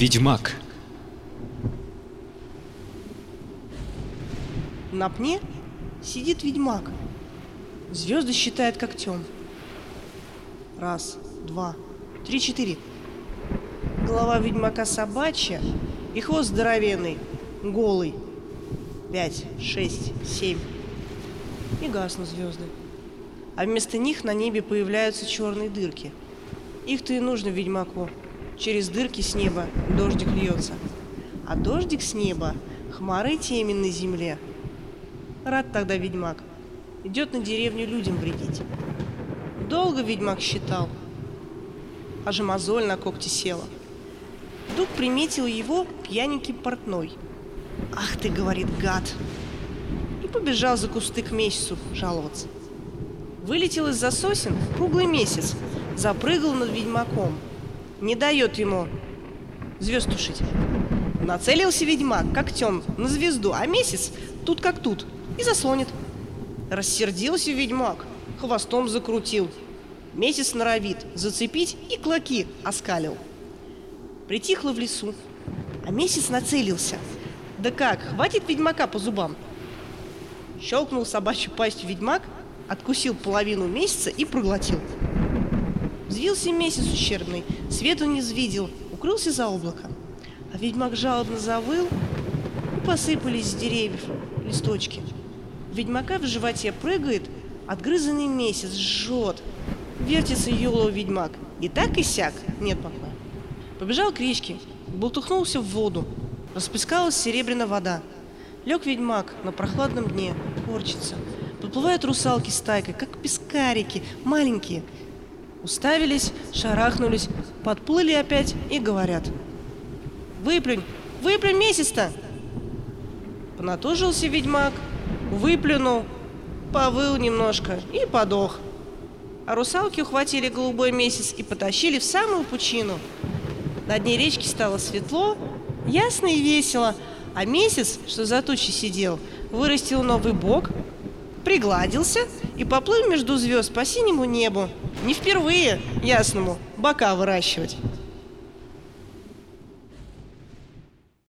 Ведьмак. На пне сидит ведьмак. Звезды считает когтем. Раз, два, три, четыре. Голова ведьмака собачья и хвост здоровенный, голый. Пять, шесть, семь. И гаснут звезды. А вместо них на небе появляются черные дырки. Их-то и нужно ведьмаку. Через дырки с неба дождик льется. А дождик с неба — хмары темень на земле. Рад тогда ведьмак. Идет на деревню людям вредить. Долго ведьмак считал, аж мозоль на когти села. Вдруг приметил его пьяненький портной. «Ах ты, — говорит, — гад!» И побежал за кусты к месяцу жаловаться. Вылетел из-за сосен круглый месяц, запрыгал над ведьмаком. Не дает ему звезд тушить. Нацелился ведьмак когтем на звезду, а месяц тут как тут и заслонит. Рассердился ведьмак, хвостом закрутил. Месяц норовит зацепить и клоки оскалил. Притихло в лесу, а месяц нацелился. Да как, хватит ведьмака по зубам? Щелкнул собачью пасть ведьмак, откусил половину месяца и проглотил. Взвился месяц ущербный, свету не звидел, укрылся за облако. А ведьмак жалобно завыл, и посыпались с деревьев листочки. Ведьмака в животе прыгает, отгрызанный месяц жжет. Вертится елоу ведьмак, и так и сяк, нет покоя. Побежал к речке, болтухнулся в воду, расплескалась серебряная вода. Лег ведьмак на прохладном дне, корчится. Подплывают русалки стайкой, как пескарики, маленькие. Уставились, шарахнулись, подплыли опять и говорят. «Выплюнь, выплюнь месяц-то!» Понатужился ведьмак, выплюнул, повыл немножко и подох. А русалки ухватили голубой месяц и потащили в самую пучину. На дне речки стало светло, ясно и весело, а месяц, что за тучей сидел, вырастил новый бок, пригладился и поплыл между звезд по синему небу. Не впервые, ясному, бока выращивать.